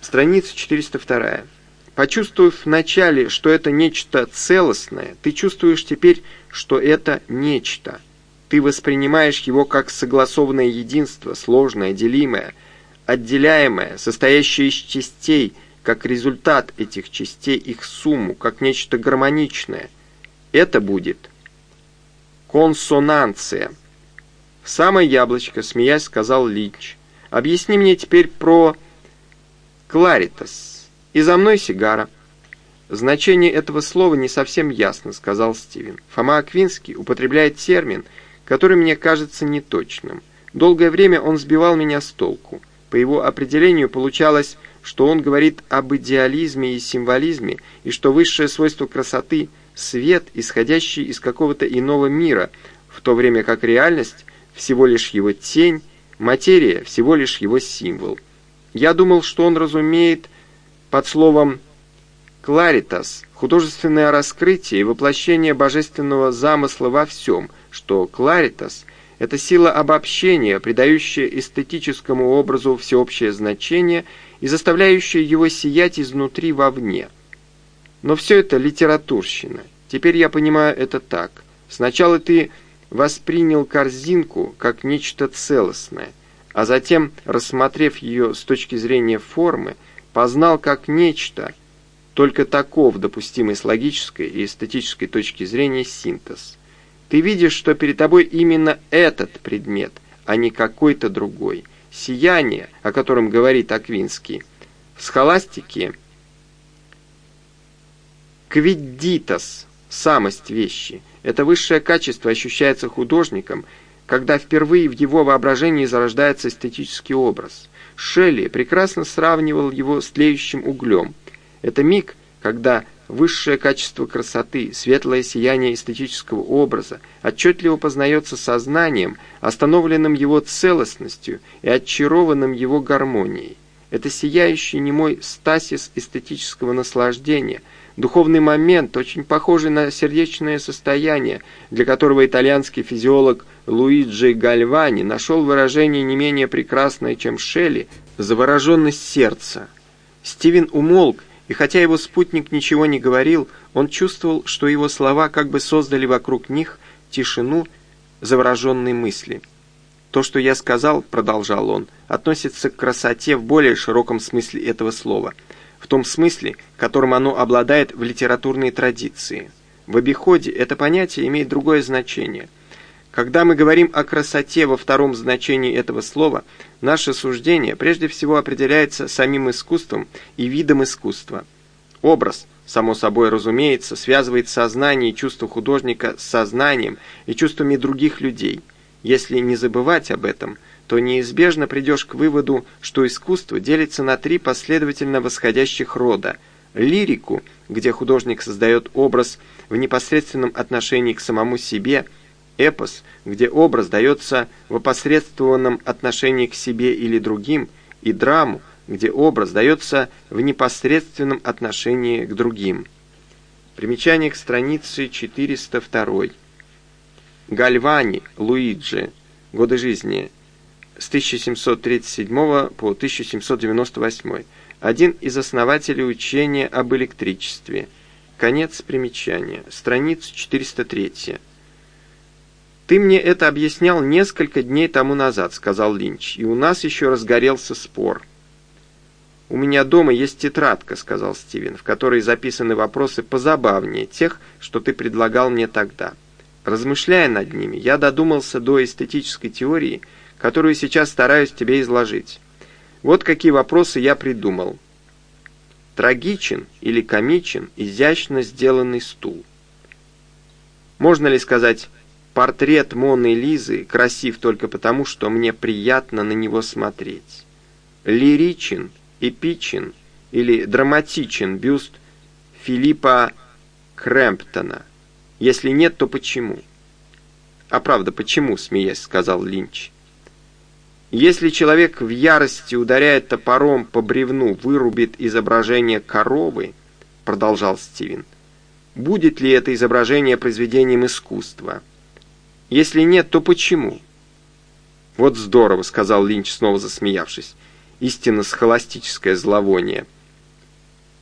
Страница 402. Почувствовав вначале, что это нечто целостное, ты чувствуешь теперь, что это нечто. Ты воспринимаешь его как согласованное единство, сложное, делимое, отделяемое, состоящее из частей, как результат этих частей, их сумму, как нечто гармоничное. Это будет консонанция. В самое яблочко, смеясь, сказал Линч. Объясни мне теперь про кларитас. И за мной сигара. Значение этого слова не совсем ясно, сказал Стивен. Фома Аквинский употребляет термин, который мне кажется неточным. Долгое время он сбивал меня с толку. По его определению получалось, что он говорит об идеализме и символизме, и что высшее свойство красоты – свет, исходящий из какого-то иного мира, в то время как реальность – всего лишь его тень, материя – всего лишь его символ. Я думал, что он разумеет под словом «кларитас» художественное раскрытие и воплощение божественного замысла во всем, что «кларитас» — это сила обобщения, придающая эстетическому образу всеобщее значение и заставляющая его сиять изнутри вовне. Но все это литературщина. Теперь я понимаю это так. Сначала ты воспринял корзинку как нечто целостное, а затем, рассмотрев ее с точки зрения формы, познал как нечто, только таков допустимый с логической и эстетической точки зрения синтез. Ты видишь, что перед тобой именно этот предмет, а не какой-то другой. Сияние, о котором говорит Аквинский. В схоластике квиддитас, самость вещи. Это высшее качество ощущается художником, когда впервые в его воображении зарождается эстетический образ. Шелли прекрасно сравнивал его с тлеющим углем. Это миг, когда высшее качество красоты, светлое сияние эстетического образа отчетливо познается сознанием, остановленным его целостностью и очарованным его гармонией. Это сияющий немой стасис эстетического наслаждения, духовный момент, очень похожий на сердечное состояние, для которого итальянский физиолог Луиджи Гальвани нашел выражение не менее прекрасное, чем Шелли, завороженность сердца. Стивен умолк, и хотя его спутник ничего не говорил, он чувствовал, что его слова как бы создали вокруг них тишину завороженной мысли. «То, что я сказал, — продолжал он, — относится к красоте в более широком смысле этого слова, в том смысле, которым оно обладает в литературной традиции. В обиходе это понятие имеет другое значение — когда мы говорим о красоте во втором значении этого слова, наше суждение прежде всего определяется самим искусством и видом искусства. Образ, само собой разумеется, связывает сознание и чувство художника с сознанием и чувствами других людей. Если не забывать об этом, то неизбежно придешь к выводу, что искусство делится на три последовательно восходящих рода. Лирику, где художник создает образ в непосредственном отношении к самому себе – эпос, где образ дается в опосредствованном отношении к себе или другим, и драму, где образ дается в непосредственном отношении к другим. Примечание к странице 402. Гальвани, Луиджи. Годы жизни с 1737 по 1798. Один из основателей учения об электричестве. Конец примечания. Страница 403. «Ты мне это объяснял несколько дней тому назад», — сказал Линч, — «и у нас еще разгорелся спор». «У меня дома есть тетрадка», — сказал Стивен, «в которой записаны вопросы позабавнее тех, что ты предлагал мне тогда. Размышляя над ними, я додумался до эстетической теории, которую сейчас стараюсь тебе изложить. Вот какие вопросы я придумал. Трагичен или комичен изящно сделанный стул? Можно ли сказать Портрет Моны Лизы красив только потому, что мне приятно на него смотреть. Лиричен, эпичен или драматичен бюст Филиппа Крэмптона? Если нет, то почему? А правда, почему, смеясь, сказал Линч. Если человек в ярости ударяет топором по бревну, вырубит изображение коровы, продолжал Стивен, будет ли это изображение произведением искусства? Если нет, то почему? Вот здорово, сказал Линч, снова засмеявшись. истинно схоластическое зловоние.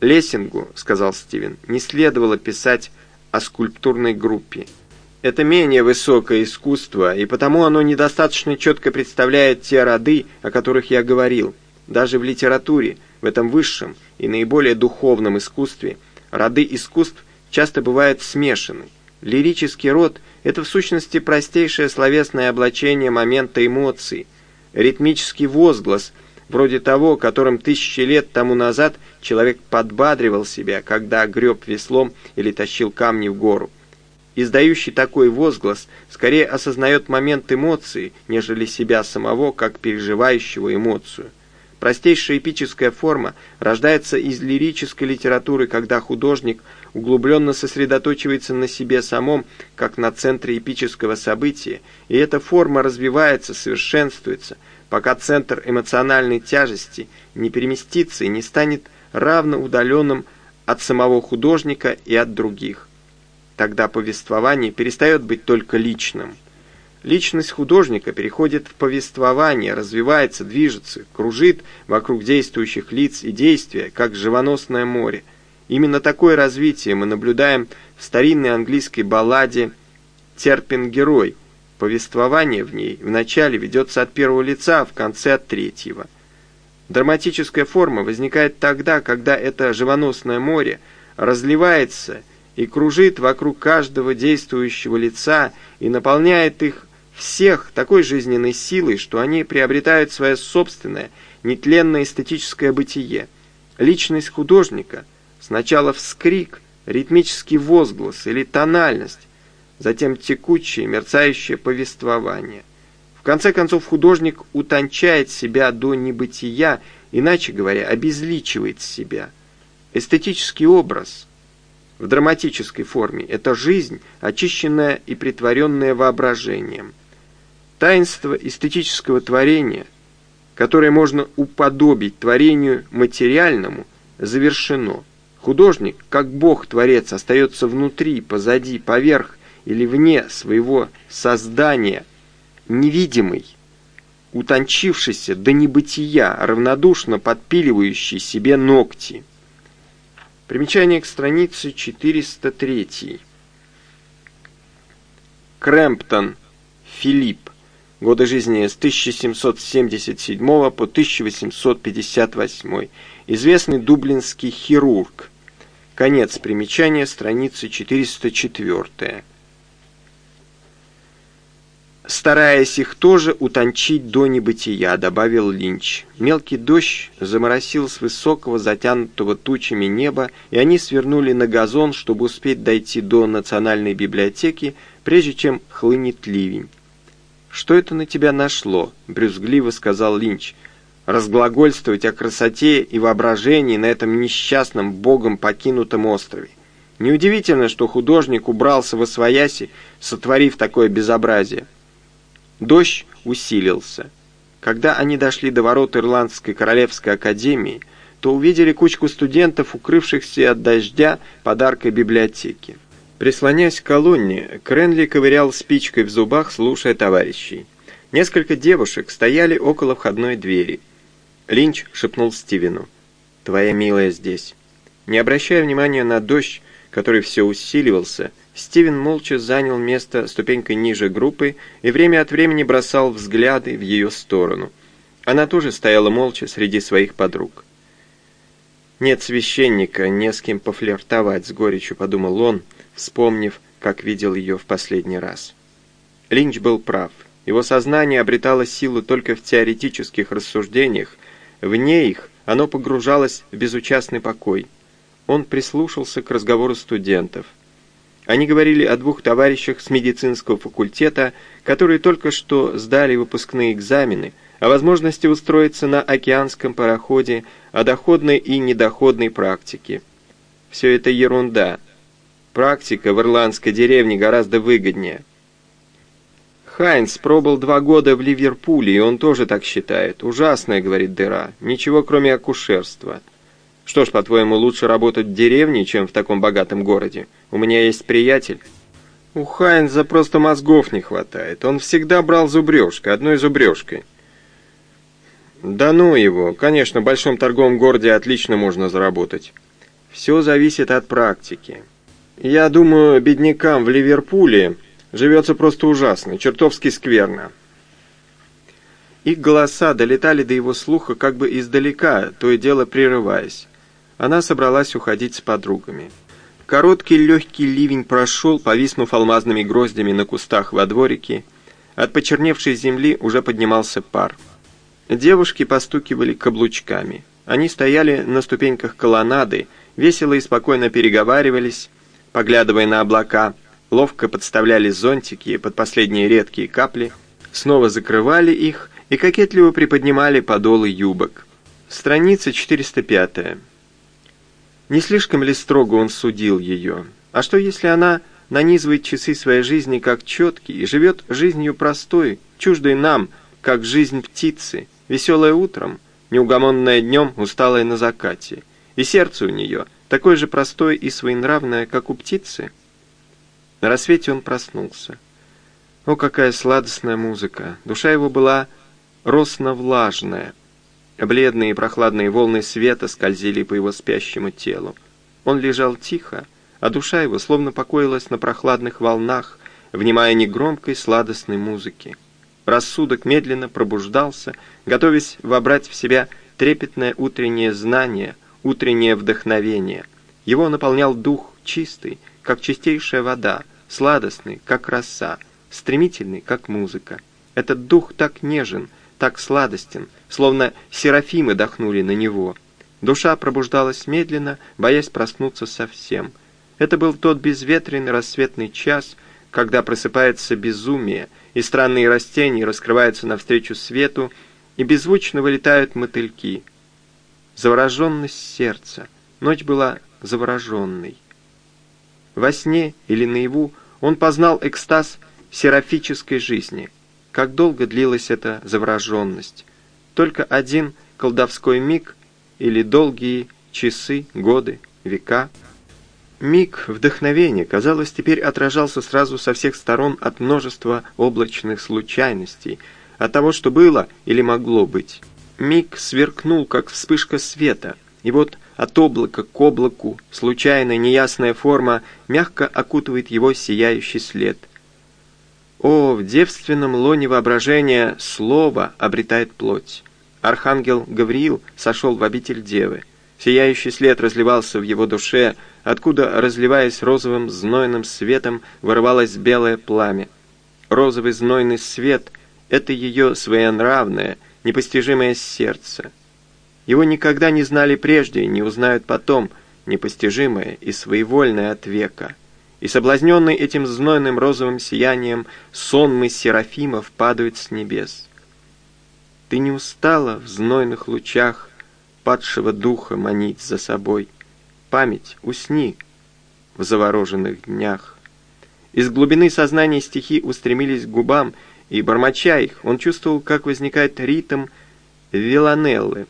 «Лессингу, — сказал Стивен, — не следовало писать о скульптурной группе. Это менее высокое искусство, и потому оно недостаточно четко представляет те роды, о которых я говорил. Даже в литературе, в этом высшем и наиболее духовном искусстве, роды искусств часто бывают смешаны. Лирический род — это в сущности простейшее словесное облачение момента эмоций, ритмический возглас — вроде того, которым тысячи лет тому назад человек подбадривал себя, когда греб веслом или тащил камни в гору. Издающий такой возглас скорее осознает момент эмоции, нежели себя самого, как переживающего эмоцию. Простейшая эпическая форма рождается из лирической литературы, когда художник углубленно сосредоточивается на себе самом, как на центре эпического события, и эта форма развивается, совершенствуется – пока центр эмоциональной тяжести не переместится и не станет равно удаленным от самого художника и от других. Тогда повествование перестает быть только личным. Личность художника переходит в повествование, развивается, движется, кружит вокруг действующих лиц и действия, как живоносное море. Именно такое развитие мы наблюдаем в старинной английской балладе «Терпен герой», Повествование в ней вначале ведется от первого лица, а в конце от третьего. Драматическая форма возникает тогда, когда это живоносное море разливается и кружит вокруг каждого действующего лица и наполняет их всех такой жизненной силой, что они приобретают свое собственное, нетленное эстетическое бытие. Личность художника сначала вскрик, ритмический возглас или тональность, затем текучее, мерцающее повествование. В конце концов, художник утончает себя до небытия, иначе говоря, обезличивает себя. Эстетический образ в драматической форме – это жизнь, очищенная и притворенная воображением. Таинство эстетического творения, которое можно уподобить творению материальному, завершено. Художник, как Бог-творец, остается внутри, позади, поверх или вне своего создания, невидимый, утончившийся до небытия, равнодушно подпиливающий себе ногти. Примечание к странице 403. Крэмптон, Филипп. Годы жизни с 1777 по 1858. Известный дублинский хирург. Конец примечания, страницы 404 стараясь их тоже утончить до небытия, добавил Линч. Мелкий дождь заморосил с высокого, затянутого тучами неба, и они свернули на газон, чтобы успеть дойти до национальной библиотеки, прежде чем хлынет ливень. «Что это на тебя нашло?» — брюзгливо сказал Линч. «Разглагольствовать о красоте и воображении на этом несчастном, богом покинутом острове. Неудивительно, что художник убрался во свояси, сотворив такое безобразие». Дождь усилился. Когда они дошли до ворот Ирландской Королевской Академии, то увидели кучку студентов, укрывшихся от дождя подаркой библиотеки. Прислонясь к колонне, Кренли ковырял спичкой в зубах, слушая товарищей. Несколько девушек стояли около входной двери. Линч шепнул Стивену. «Твоя милая здесь». Не обращая внимания на дождь, который все усиливался, Стивен молча занял место ступенькой ниже группы и время от времени бросал взгляды в ее сторону. Она тоже стояла молча среди своих подруг. «Нет священника, не с кем пофлиртовать», — с горечью подумал он, вспомнив, как видел ее в последний раз. Линч был прав. Его сознание обретало силу только в теоретических рассуждениях, вне их оно погружалось в безучастный покой. Он прислушался к разговору студентов — они говорили о двух товарищах с медицинского факультета, которые только что сдали выпускные экзамены, о возможности устроиться на океанском пароходе, о доходной и недоходной практике. Все это ерунда. Практика в ирландской деревне гораздо выгоднее. Хайнс пробыл два года в Ливерпуле, и он тоже так считает. Ужасная, говорит Дыра, ничего кроме акушерства. Что ж, по-твоему, лучше работать в деревне, чем в таком богатом городе? У меня есть приятель. У Хайнза просто мозгов не хватает. Он всегда брал зубрежкой, одной зубрежкой. Да ну его, конечно, в большом торговом городе отлично можно заработать. Все зависит от практики. Я думаю, беднякам в Ливерпуле живется просто ужасно, чертовски скверно. Их голоса долетали до его слуха как бы издалека, то и дело прерываясь. Она собралась уходить с подругами. Короткий легкий ливень прошел, повиснув алмазными гроздями на кустах во дворике. От почерневшей земли уже поднимался пар. Девушки постукивали каблучками. Они стояли на ступеньках колоннады, весело и спокойно переговаривались, поглядывая на облака, ловко подставляли зонтики под последние редкие капли, снова закрывали их и кокетливо приподнимали подолы юбок. Страница 405. Не слишком ли строго он судил ее? А что, если она нанизывает часы своей жизни как четкие и живет жизнью простой, чуждой нам, как жизнь птицы, веселая утром, неугомонная днем, усталая на закате, и сердце у нее такое же простое и своенравное, как у птицы? На рассвете он проснулся. О, какая сладостная музыка! Душа его была росно-влажная. Бледные и прохладные волны света скользили по его спящему телу. Он лежал тихо, а душа его словно покоилась на прохладных волнах, внимая негромкой сладостной музыке. Рассудок медленно пробуждался, готовясь вобрать в себя трепетное утреннее знание, утреннее вдохновение. Его наполнял дух чистый, как чистейшая вода, сладостный, как роса, стремительный, как музыка. Этот дух так нежен, так сладостен, словно серафимы дохнули на него. Душа пробуждалась медленно, боясь проснуться совсем. Это был тот безветренный рассветный час, когда просыпается безумие, и странные растения раскрываются навстречу свету, и беззвучно вылетают мотыльки. Завороженность сердца. Ночь была завороженной. Во сне или наяву он познал экстаз серафической жизни. Как долго длилась эта завороженность? Только один колдовской миг или долгие часы, годы, века — Миг вдохновения, казалось, теперь отражался сразу со всех сторон от множества облачных случайностей, от того, что было или могло быть. Миг сверкнул, как вспышка света, и вот от облака к облаку случайная неясная форма мягко окутывает его сияющий след. О, в девственном лоне воображения слово обретает плоть. Архангел Гавриил сошел в обитель Девы. Сияющий след разливался в его душе, откуда, разливаясь розовым знойным светом, вырывалось белое пламя. Розовый знойный свет — это ее своенравное, непостижимое сердце. Его никогда не знали прежде не узнают потом, непостижимое и своевольное от века. И соблазненный этим знойным розовым сиянием сонмы серафимов падают с небес. Ты не устала в знойных лучах падшего духа манить за собой. Память, усни в завороженных днях. Из глубины сознания стихи устремились к губам, и, бормоча их, он чувствовал, как возникает ритм виланеллы.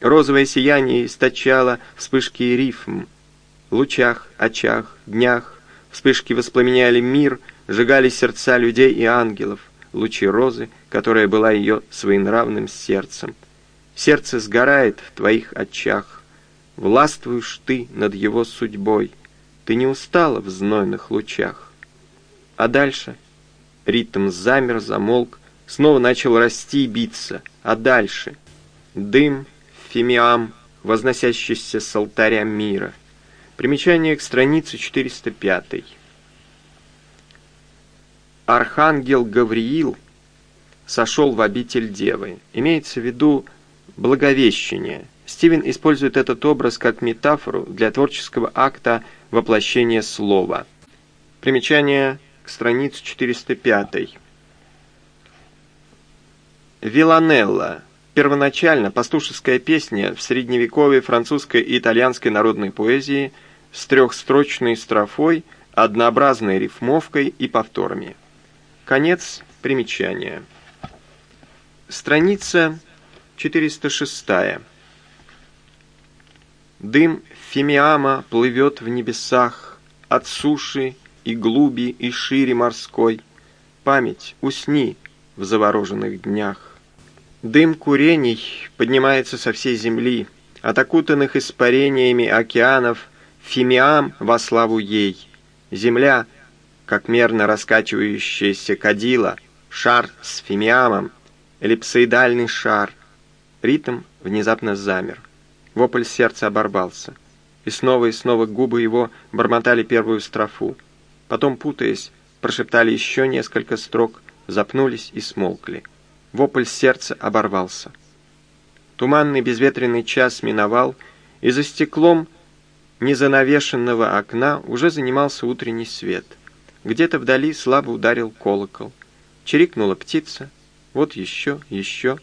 Розовое сияние источало вспышки рифм. Лучах, очах, днях вспышки воспламеняли мир, сжигали сердца людей и ангелов, лучи розы, которая была ее своенравным сердцем. Сердце сгорает в твоих очах. Властвуешь ты над его судьбой. Ты не устала в знойных лучах. А дальше ритм замер, замолк, снова начал расти и биться. А дальше дым, фимиам, возносящийся с алтаря мира. Примечание к странице 405. Архангел Гавриил сошел в обитель Девы. Имеется в виду Благовещение. Стивен использует этот образ как метафору для творческого акта воплощения слова. Примечание к странице 405. Виланелла. Первоначально пастушеская песня в средневековой французской и итальянской народной поэзии с трехстрочной строфой, однообразной рифмовкой и повторами. Конец примечания. Страница 406. Дым фимиама плывет в небесах От суши и глуби и шире морской. Память, усни в завороженных днях. Дым курений поднимается со всей земли, от окутанных испарениями океанов, фимиам во славу ей. Земля, как мерно раскачивающаяся кадила, шар с фимиамом, эллипсоидальный шар. Ритм внезапно замер. Вопль сердца оборвался. И снова и снова губы его бормотали первую строфу. Потом, путаясь, прошептали еще несколько строк, запнулись и смолкли. Вопль сердца оборвался. Туманный безветренный час миновал, и за стеклом незанавешенного окна уже занимался утренний свет. Где-то вдали слабо ударил колокол. Чирикнула птица, вот еще, еще.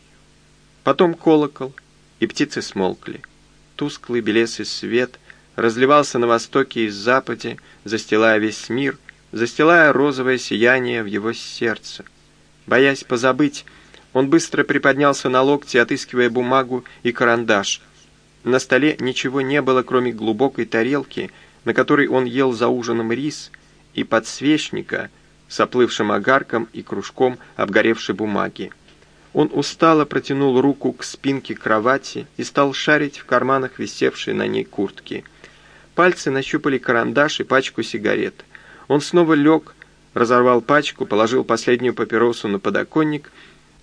Потом колокол, и птицы смолкли. Тусклый белесый свет разливался на востоке и западе, застилая весь мир, застилая розовое сияние в его сердце. Боясь позабыть, он быстро приподнялся на локти, отыскивая бумагу и карандаш. На столе ничего не было, кроме глубокой тарелки, на которой он ел за ужином рис, и подсвечника с оплывшим огарком и кружком обгоревшей бумаги. Он устало протянул руку к спинке кровати и стал шарить в карманах висевшей на ней куртки. Пальцы нащупали карандаш и пачку сигарет. Он снова лег, разорвал пачку, положил последнюю папиросу на подоконник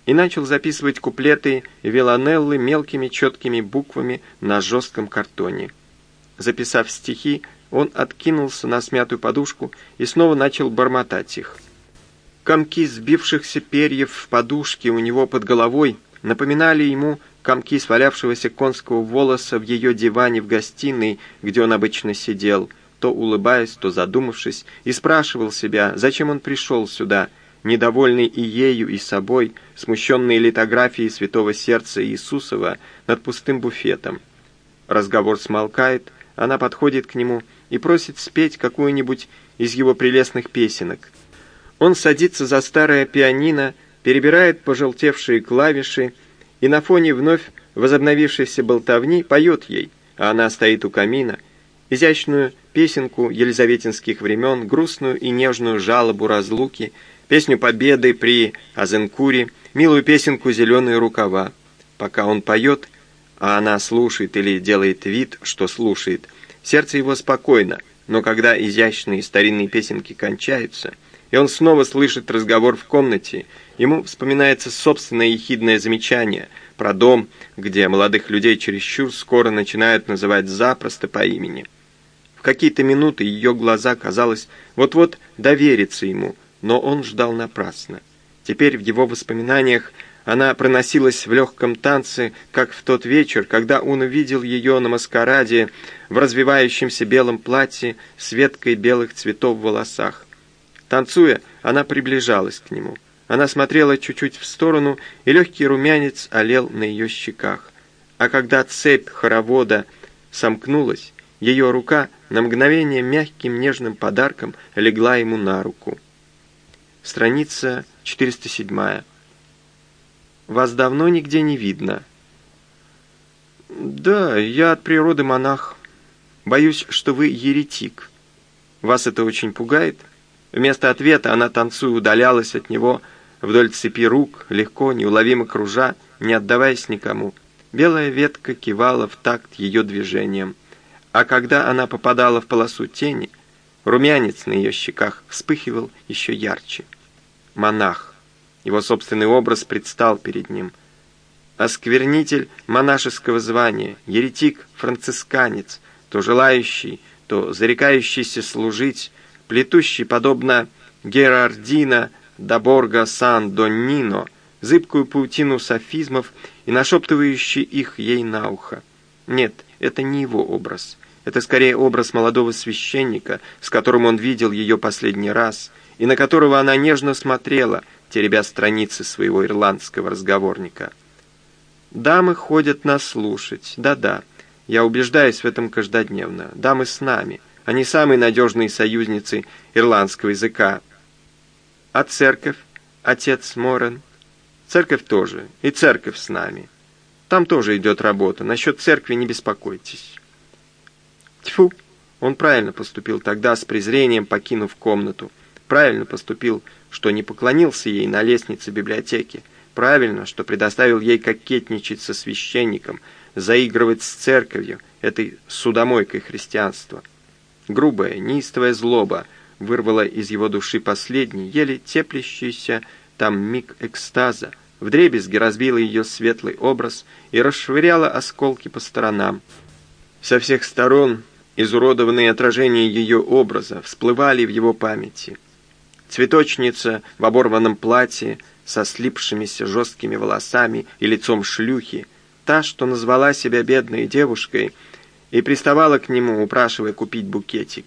и начал записывать куплеты Виланеллы мелкими четкими буквами на жестком картоне. Записав стихи, он откинулся на смятую подушку и снова начал бормотать их. Комки сбившихся перьев в подушке у него под головой напоминали ему комки свалявшегося конского волоса в ее диване в гостиной, где он обычно сидел, то улыбаясь, то задумавшись, и спрашивал себя, зачем он пришел сюда — недовольный и ею, и собой, смущенный литографией святого сердца Иисусова над пустым буфетом. Разговор смолкает, она подходит к нему и просит спеть какую-нибудь из его прелестных песенок. Он садится за старое пианино, перебирает пожелтевшие клавиши и на фоне вновь возобновившейся болтовни поет ей, а она стоит у камина, изящную песенку елизаветинских времен, грустную и нежную жалобу разлуки — песню победы при Азенкуре, милую песенку «Зеленые рукава». Пока он поет, а она слушает или делает вид, что слушает, сердце его спокойно, но когда изящные старинные песенки кончаются, и он снова слышит разговор в комнате, ему вспоминается собственное ехидное замечание про дом, где молодых людей чересчур скоро начинают называть запросто по имени. В какие-то минуты ее глаза, казалось, вот-вот довериться ему – но он ждал напрасно. Теперь в его воспоминаниях она проносилась в легком танце, как в тот вечер, когда он увидел ее на маскараде в развивающемся белом платье с веткой белых цветов в волосах. Танцуя, она приближалась к нему. Она смотрела чуть-чуть в сторону, и легкий румянец олел на ее щеках. А когда цепь хоровода сомкнулась, ее рука на мгновение мягким нежным подарком легла ему на руку. Страница 407. Вас давно нигде не видно. Да, я от природы монах. Боюсь, что вы еретик. Вас это очень пугает? Вместо ответа она, танцуя, удалялась от него вдоль цепи рук, легко, неуловимо кружа, не отдаваясь никому. Белая ветка кивала в такт ее движением. А когда она попадала в полосу тени, румянец на ее щеках вспыхивал еще ярче монах. Его собственный образ предстал перед ним. Осквернитель монашеского звания, еретик, францисканец, то желающий, то зарекающийся служить, плетущий, подобно Герардина Даборга Сан-Доннино, зыбкую паутину софизмов и нашептывающий их ей на ухо. Нет, это не его образ. Это скорее образ молодого священника, с которым он видел ее последний раз — и на которого она нежно смотрела, теребя страницы своего ирландского разговорника. Дамы ходят нас слушать, да-да, я убеждаюсь в этом каждодневно. Дамы с нами, они самые надежные союзницы ирландского языка. А церковь, отец Морен? Церковь тоже, и церковь с нами. Там тоже идет работа, насчет церкви не беспокойтесь. Тьфу, он правильно поступил тогда, с презрением покинув комнату правильно поступил, что не поклонился ей на лестнице библиотеки. Правильно, что предоставил ей кокетничать со священником, заигрывать с церковью, этой судомойкой христианства. Грубая, неистовая злоба вырвала из его души последний, еле теплящийся там миг экстаза, вдребезги разбила ее светлый образ и расшвыряла осколки по сторонам. Со всех сторон изуродованные отражения ее образа всплывали в его памяти. Цветочница в оборванном платье со слипшимися жесткими волосами и лицом шлюхи, та, что назвала себя бедной девушкой и приставала к нему, упрашивая купить букетик.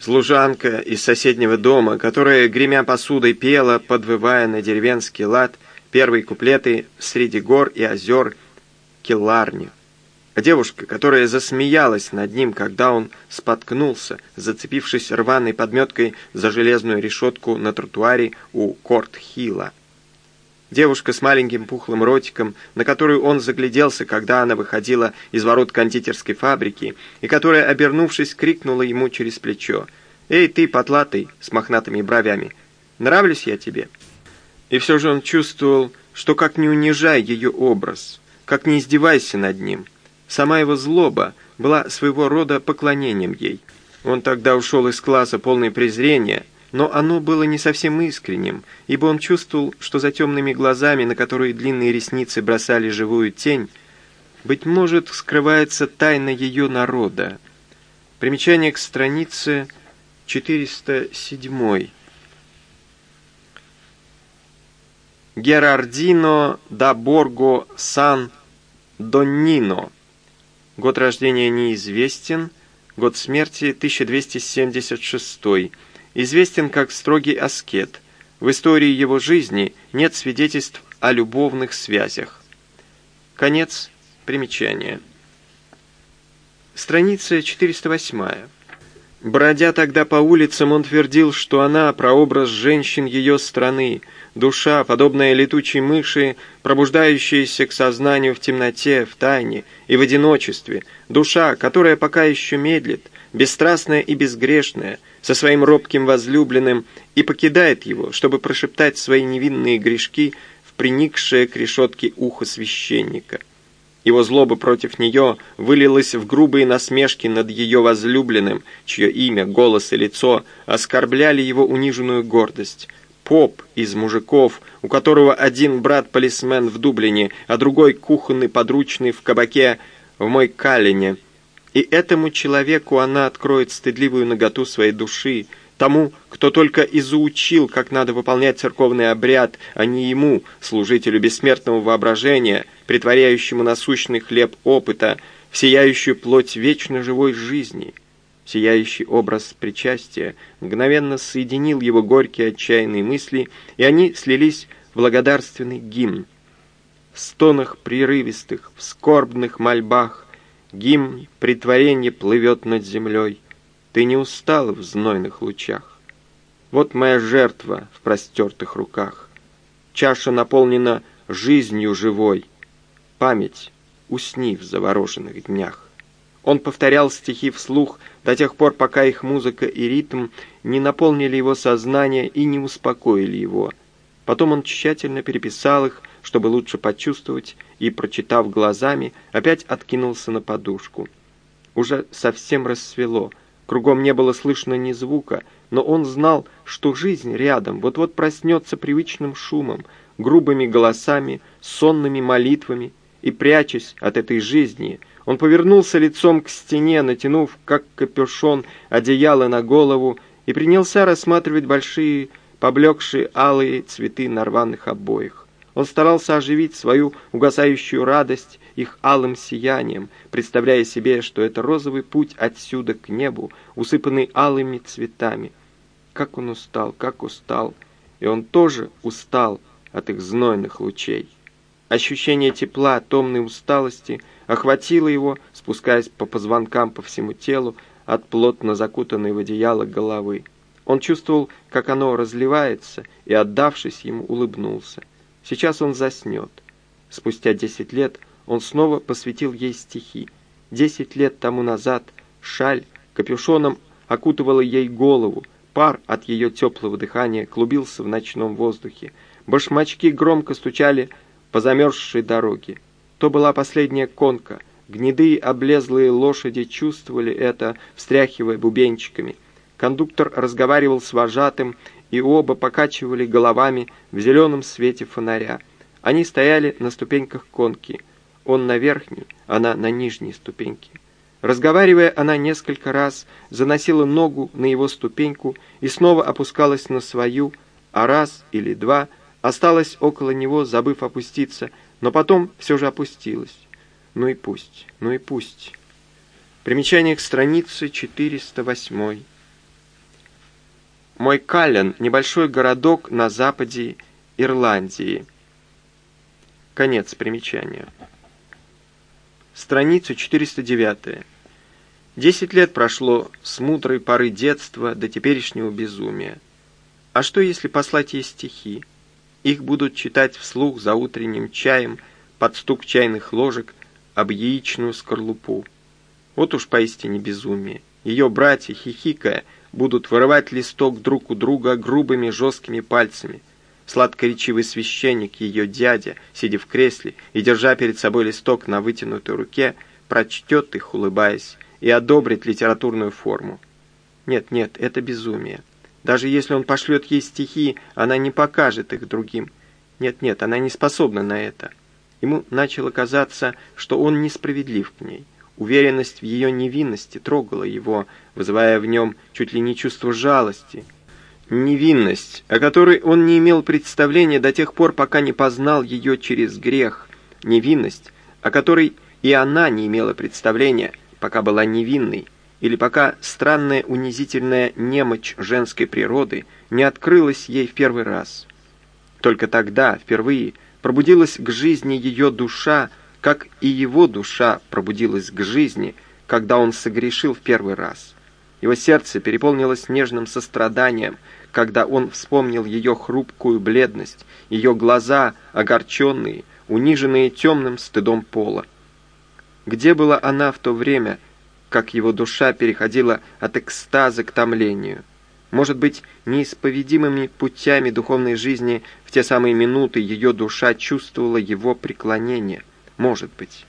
Служанка из соседнего дома, которая, гремя посудой, пела, подвывая на деревенский лад, первые куплеты «Среди гор и озер» Келларни. А девушка, которая засмеялась над ним, когда он споткнулся, зацепившись рваной подметкой за железную решетку на тротуаре у Корт-Хилла. Девушка с маленьким пухлым ротиком, на которую он загляделся, когда она выходила из ворот кондитерской фабрики, и которая, обернувшись, крикнула ему через плечо. «Эй, ты, потлатый, с мохнатыми бровями, нравлюсь я тебе?» И все же он чувствовал, что как не унижай ее образ, как не издевайся над ним, сама его злоба была своего рода поклонением ей. Он тогда ушел из класса полный презрения, но оно было не совсем искренним, ибо он чувствовал, что за темными глазами, на которые длинные ресницы бросали живую тень, быть может, скрывается тайна ее народа. Примечание к странице 407. Герардино да Борго сан Доннино. Год рождения неизвестен, год смерти 1276 известен как строгий аскет. В истории его жизни нет свидетельств о любовных связях. Конец примечания. Страница 408. Бродя тогда по улицам, он твердил, что она – прообраз женщин ее страны, душа, подобная летучей мыши, пробуждающаяся к сознанию в темноте, в тайне и в одиночестве, душа, которая пока еще медлит, бесстрастная и безгрешная – со своим робким возлюбленным и покидает его, чтобы прошептать свои невинные грешки в приникшее к решетке ухо священника. Его злоба против нее вылилась в грубые насмешки над ее возлюбленным, чье имя, голос и лицо оскорбляли его униженную гордость. Поп из мужиков, у которого один брат-полисмен в Дублине, а другой кухонный подручный в кабаке в Мойкалине – и этому человеку она откроет стыдливую наготу своей души, тому, кто только изучил, как надо выполнять церковный обряд, а не ему, служителю бессмертного воображения, притворяющему насущный хлеб опыта, в сияющую плоть вечно живой жизни. Сияющий образ причастия мгновенно соединил его горькие отчаянные мысли, и они слились в благодарственный гимн. В стонах прерывистых, в скорбных мольбах, Гимн притворенье плывет над землей. Ты не устала в знойных лучах. Вот моя жертва в простертых руках. Чаша наполнена жизнью живой. Память, усни в завороженных днях. Он повторял стихи вслух до тех пор, пока их музыка и ритм не наполнили его сознание и не успокоили его. Потом он тщательно переписал их, чтобы лучше почувствовать, и, прочитав глазами, опять откинулся на подушку. Уже совсем рассвело, кругом не было слышно ни звука, но он знал, что жизнь рядом вот-вот проснется привычным шумом, грубыми голосами, сонными молитвами, и, прячась от этой жизни, он повернулся лицом к стене, натянув, как капюшон, одеяло на голову, и принялся рассматривать большие, поблекшие алые цветы на рваных обоях. Он старался оживить свою угасающую радость их алым сиянием, представляя себе, что это розовый путь отсюда к небу, усыпанный алыми цветами. Как он устал, как устал, и он тоже устал от их знойных лучей. Ощущение тепла, томной усталости охватило его, спускаясь по позвонкам по всему телу от плотно закутанной в одеяло головы. Он чувствовал, как оно разливается, и, отдавшись ему, улыбнулся. Сейчас он заснет. Спустя десять лет он снова посвятил ей стихи. Десять лет тому назад шаль капюшоном окутывала ей голову, пар от ее теплого дыхания клубился в ночном воздухе. Башмачки громко стучали по замерзшей дороге. То была последняя конка. Гнедые облезлые лошади чувствовали это, встряхивая бубенчиками. Кондуктор разговаривал с вожатым, и оба покачивали головами в зеленом свете фонаря. Они стояли на ступеньках конки. Он на верхней, она на нижней ступеньке. Разговаривая, она несколько раз заносила ногу на его ступеньку и снова опускалась на свою, а раз или два осталась около него, забыв опуститься, но потом все же опустилась. Ну и пусть, ну и пусть. Примечание к странице 408. Мой Каллен – небольшой городок на западе Ирландии. Конец примечания. Страница 409. Десять лет прошло с мудрой поры детства до теперешнего безумия. А что, если послать ей стихи? Их будут читать вслух за утренним чаем под стук чайных ложек об яичную скорлупу. Вот уж поистине безумие. Ее братья, хихикая, будут вырывать листок друг у друга грубыми жесткими пальцами. Сладкоречивый священник, ее дядя, сидя в кресле и держа перед собой листок на вытянутой руке, прочтет их, улыбаясь, и одобрит литературную форму. Нет, нет, это безумие. Даже если он пошлет ей стихи, она не покажет их другим. Нет, нет, она не способна на это. Ему начало казаться, что он несправедлив к ней. Уверенность в ее невинности трогала его, вызывая в нем чуть ли не чувство жалости. Невинность, о которой он не имел представления до тех пор, пока не познал ее через грех. Невинность, о которой и она не имела представления – пока была невинной, или пока странная унизительная немочь женской природы не открылась ей в первый раз. Только тогда, впервые, пробудилась к жизни ее душа, как и его душа пробудилась к жизни, когда он согрешил в первый раз. Его сердце переполнилось нежным состраданием, когда он вспомнил ее хрупкую бледность, ее глаза, огорченные, униженные темным стыдом пола. Где была она в то время, как его душа переходила от экстаза к томлению? Может быть, неисповедимыми путями духовной жизни в те самые минуты ее душа чувствовала его преклонение? Может быть.